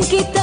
quita